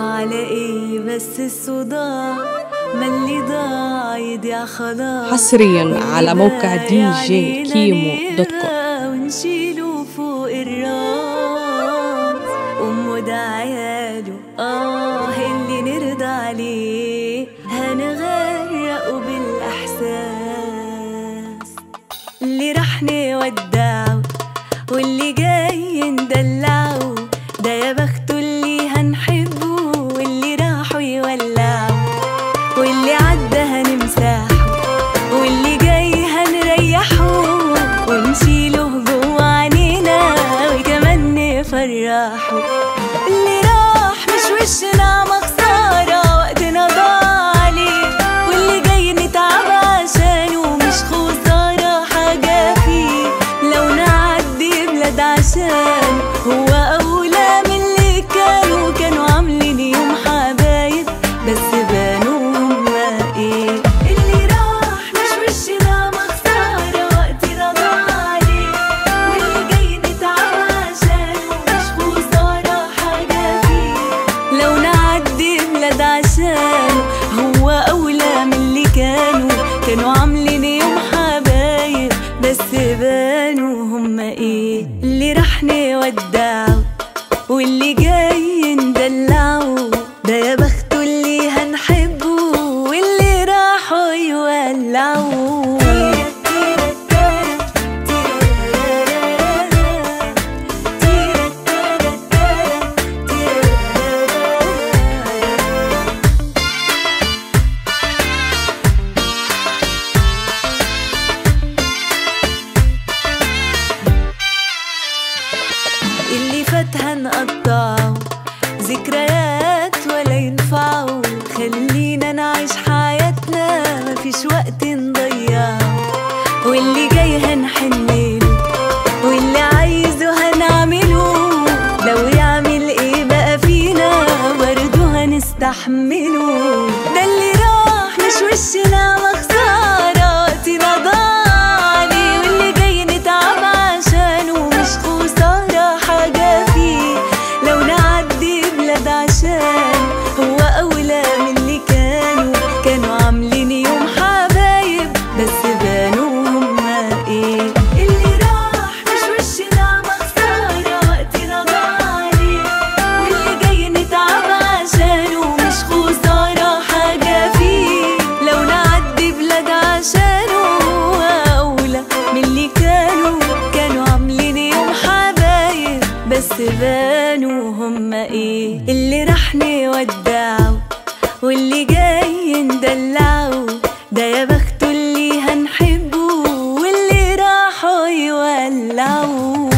على إيه بس الصداع؟ ما اللي ضاع يضيع خلاص؟ حصريا على موقع واللي دي جي كيمو دوت كوم. ونشيله فوق الراس؟ أمه ده عياله آه اللي نرضى عليه. هنغرقه بالإحساس. اللي راح نودعه واللي جاي نفرحه اللي راح مش وشنا مخسارة وقتنا ضاع عليه واللي جاي نتعب عشانه مش خسارة حاجة فيه. لو نعدي بلاد عشان هو أولى هما إيه اللي راح نودعه واللي جاي ذكريات ولا ينفعوا. خلينا نعيش حياتنا مفيش وقت نضيعه واللي جاي هنحنله واللي عايزه هنعمله. لو يعمل إيه بقى فينا برضه هنستحمله. بس بانوا هما إيه؟ اللي راح نودعه واللي جاي ندلعه. ده يا بخته اللي هنحبه واللي راحوا يولعوا.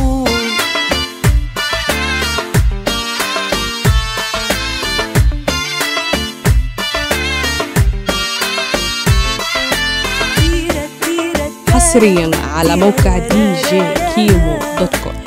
حصريا على موقع دي جي كيمو دوت كوم